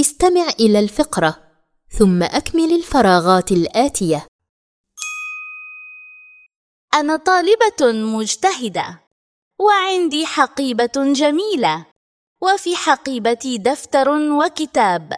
استمع إلى الفقرة ثم أكمل الفراغات الآتية. أنا طالبة مجتهدة وعندي حقيبة جميلة وفي حقيبتي دفتر وكتاب.